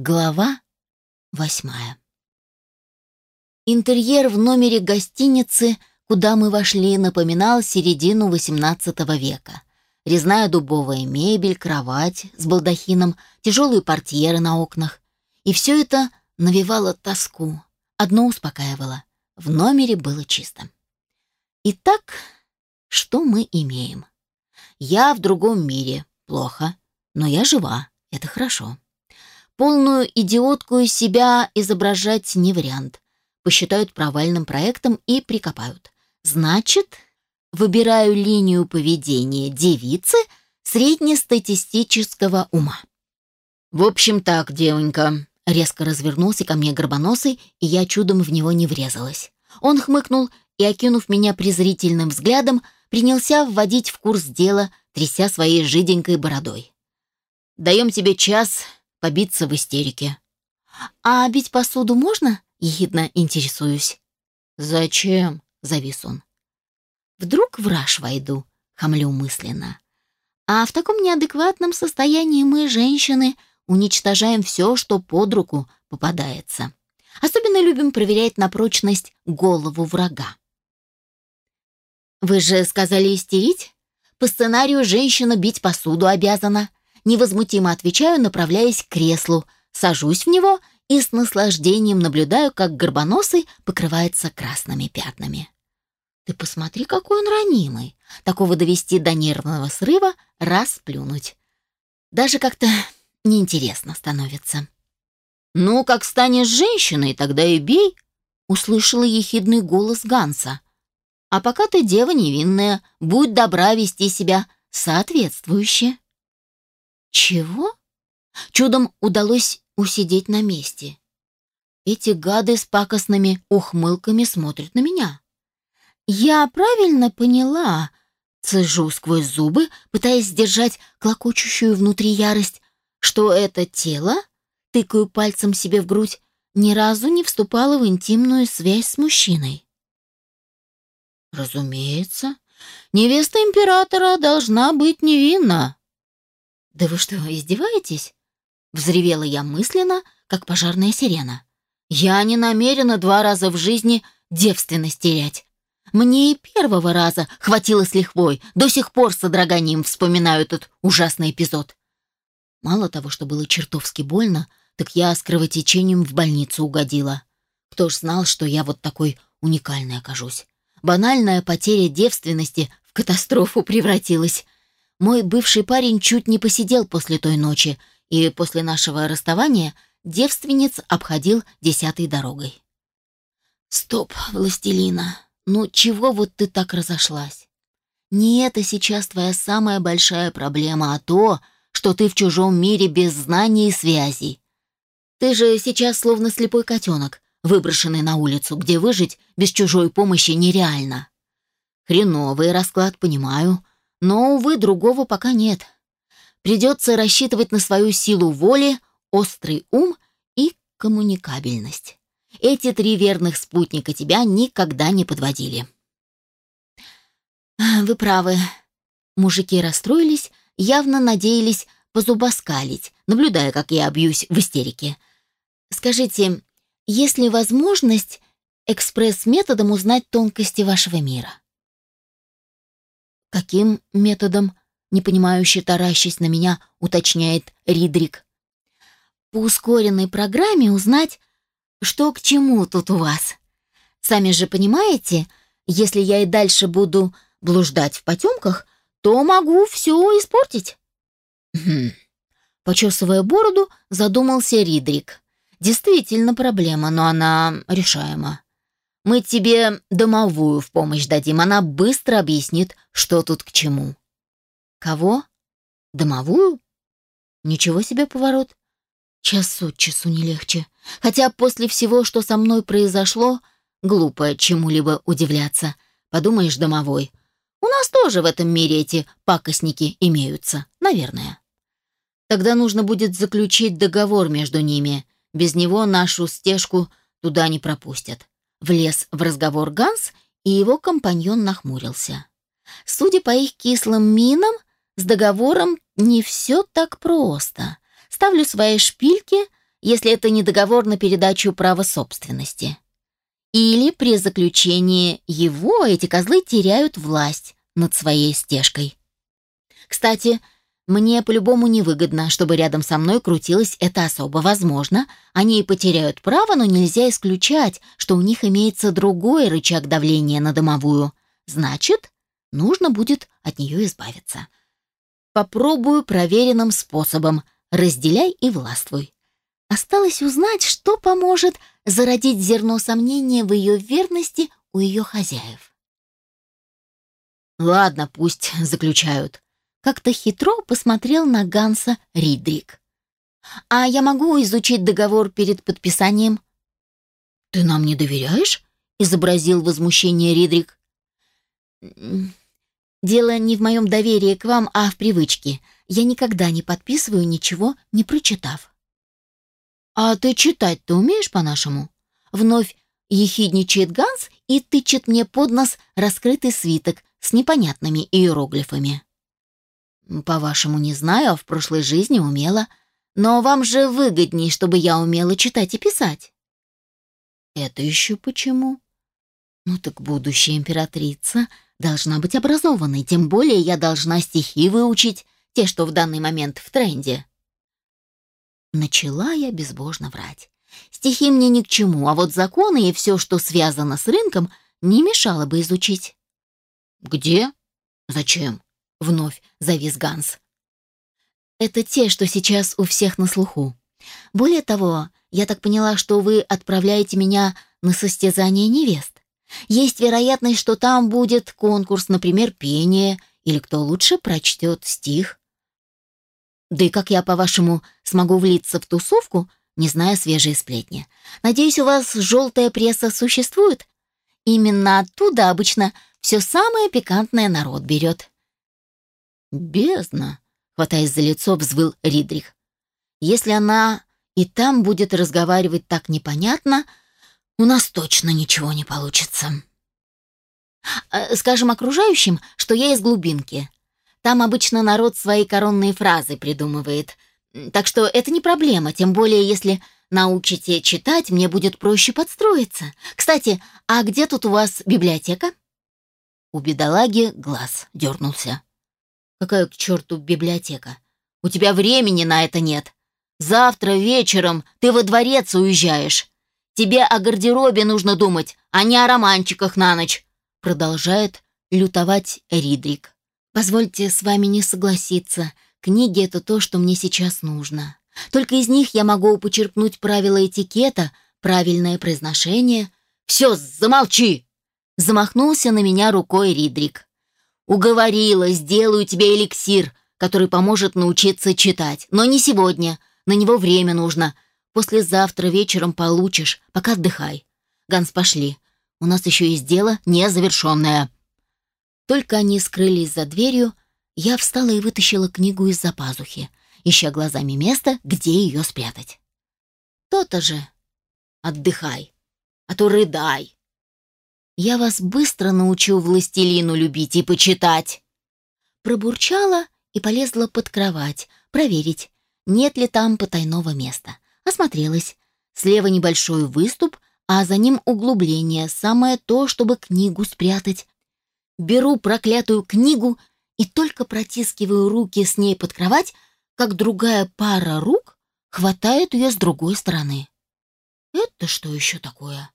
Глава восьмая. Интерьер в номере гостиницы, куда мы вошли, напоминал середину XVIII века. Резная дубовая мебель, кровать с балдахином, тяжелые портьеры на окнах. И все это навевало тоску. Одно успокаивало. В номере было чисто. Итак, что мы имеем? Я в другом мире. Плохо. Но я жива. Это хорошо. Полную идиотку из себя изображать не вариант. Посчитают провальным проектом и прикопают. Значит, выбираю линию поведения девицы среднестатистического ума. В общем так, девонька, резко развернулся ко мне горбоносый, и я чудом в него не врезалась. Он хмыкнул и, окинув меня презрительным взглядом, принялся вводить в курс дела, тряся своей жиденькой бородой. «Даем тебе час побиться в истерике. «А бить посуду можно?» — ехидно интересуюсь. «Зачем?» — завис он. «Вдруг в раж войду?» — хамлю мысленно. «А в таком неадекватном состоянии мы, женщины, уничтожаем все, что под руку попадается. Особенно любим проверять на прочность голову врага». «Вы же сказали истерить? По сценарию женщина бить посуду обязана. Невозмутимо отвечаю, направляясь к креслу, сажусь в него и с наслаждением наблюдаю, как горбоносый покрывается красными пятнами. Ты посмотри, какой он ранимый. Такого довести до нервного срыва, раз плюнуть. Даже как-то неинтересно становится. «Ну, как станешь женщиной, тогда и бей», — услышала ехидный голос Ганса. «А пока ты дева невинная, будь добра вести себя соответствующе». Чего? Чудом удалось усидеть на месте. Эти гады с пакостными ухмылками смотрят на меня. Я правильно поняла, цежу сквозь зубы, пытаясь сдержать клокочущую внутри ярость, что это тело, тыкаю пальцем себе в грудь, ни разу не вступало в интимную связь с мужчиной. Разумеется, невеста императора должна быть невинна, «Да вы что, издеваетесь?» Взревела я мысленно, как пожарная сирена. «Я не намерена два раза в жизни девственность терять. Мне и первого раза хватило с лихвой. До сих пор с содроганием вспоминаю этот ужасный эпизод. Мало того, что было чертовски больно, так я с кровотечением в больницу угодила. Кто ж знал, что я вот такой уникальный окажусь. Банальная потеря девственности в катастрофу превратилась. Мой бывший парень чуть не посидел после той ночи, и после нашего расставания девственниц обходил десятой дорогой. «Стоп, властелина, ну чего вот ты так разошлась? Не это сейчас твоя самая большая проблема, а то, что ты в чужом мире без знаний и связей. Ты же сейчас словно слепой котенок, выброшенный на улицу, где выжить без чужой помощи нереально. Хреновый расклад, понимаю, но, увы, другого пока нет. Придется рассчитывать на свою силу воли, острый ум и коммуникабельность. Эти три верных спутника тебя никогда не подводили. Вы правы. Мужики расстроились, явно надеялись позубоскалить, наблюдая, как я бьюсь в истерике. Скажите, есть ли возможность экспресс-методом узнать тонкости вашего мира? «Каким методом?» — непонимающе таращась на меня, уточняет Ридрик. «По ускоренной программе узнать, что к чему тут у вас. Сами же понимаете, если я и дальше буду блуждать в потемках, то могу все испортить». «Хм». Почесывая бороду, задумался Ридрик. «Действительно проблема, но она решаема. Мы тебе домовую в помощь дадим, она быстро объяснит, что тут к чему». «Кого? Домовую?» «Ничего себе поворот. Час от часу не легче. Хотя после всего, что со мной произошло, глупо чему-либо удивляться. Подумаешь, домовой. У нас тоже в этом мире эти пакостники имеются, наверное. Тогда нужно будет заключить договор между ними. Без него нашу стежку туда не пропустят. Влез в разговор Ганс, и его компаньон нахмурился. Судя по их кислым минам, с договором не все так просто. Ставлю свои шпильки, если это не договор на передачу права собственности. Или при заключении его эти козлы теряют власть над своей стежкой. Кстати, мне по-любому невыгодно, чтобы рядом со мной крутилась эта особа. Возможно, они и потеряют право, но нельзя исключать, что у них имеется другой рычаг давления на домовую. Значит, нужно будет от нее избавиться. Попробую проверенным способом. Разделяй и властвуй. Осталось узнать, что поможет зародить зерно сомнения в ее верности у ее хозяев. Ладно, пусть заключают. Как-то хитро посмотрел на Ганса Ридрик. А я могу изучить договор перед подписанием? Ты нам не доверяешь? изобразил возмущение Ридрик. Дело не в моем доверии к вам, а в привычке. Я никогда не подписываю ничего, не прочитав. А ты читать-то умеешь по-нашему? Вновь ехидничает Ганс и тычет мне под нос раскрытый свиток с непонятными иероглифами. По-вашему, не знаю, а в прошлой жизни умела. Но вам же выгодней, чтобы я умела читать и писать. Это еще почему? Ну так будущая императрица должна быть образованной, тем более я должна стихи выучить, те, что в данный момент в тренде. Начала я безбожно врать. Стихи мне ни к чему, а вот законы и все, что связано с рынком, не мешало бы изучить. «Где? Зачем?» — вновь завис Ганс. «Это те, что сейчас у всех на слуху. Более того, я так поняла, что вы отправляете меня на состязание невест. Есть вероятность, что там будет конкурс, например, пение, или кто лучше прочтет стих. Да и как я, по-вашему, смогу влиться в тусовку, не зная свежие сплетни? Надеюсь, у вас желтая пресса существует? Именно оттуда обычно все самое пикантное народ берет. «Бездна!» — хватаясь за лицо, взвыл Ридрих. «Если она и там будет разговаривать так непонятно, у нас точно ничего не получится. Э, скажем окружающим, что я из глубинки. Там обычно народ свои коронные фразы придумывает. Так что это не проблема, тем более если научите читать, мне будет проще подстроиться. Кстати, а где тут у вас библиотека? У бедолаги глаз дернулся. Какая к черту библиотека? У тебя времени на это нет. Завтра вечером ты во дворец уезжаешь. Тебе о гардеробе нужно думать, а не о романчиках на ночь», продолжает лютовать Ридрик. «Позвольте с вами не согласиться. Книги — это то, что мне сейчас нужно. Только из них я могу почерпнуть правила этикета, правильное произношение». «Все, замолчи!» Замахнулся на меня рукой Ридрик. «Уговорила, сделаю тебе эликсир, который поможет научиться читать. Но не сегодня, на него время нужно. Послезавтра вечером получишь, пока отдыхай. Ганс, пошли. У нас еще есть дело незавершенное». Только они скрылись за дверью, я встала и вытащила книгу из-за пазухи, ища глазами место, где ее спрятать. «То-то же. Отдыхай, а то рыдай. Я вас быстро научу властелину любить и почитать». Пробурчала и полезла под кровать, проверить, нет ли там потайного места. Осмотрелась. Слева небольшой выступ, а за ним углубление, самое то, чтобы книгу спрятать. Беру проклятую книгу и только протискиваю руки с ней под кровать, как другая пара рук хватает ее с другой стороны. Это что еще такое?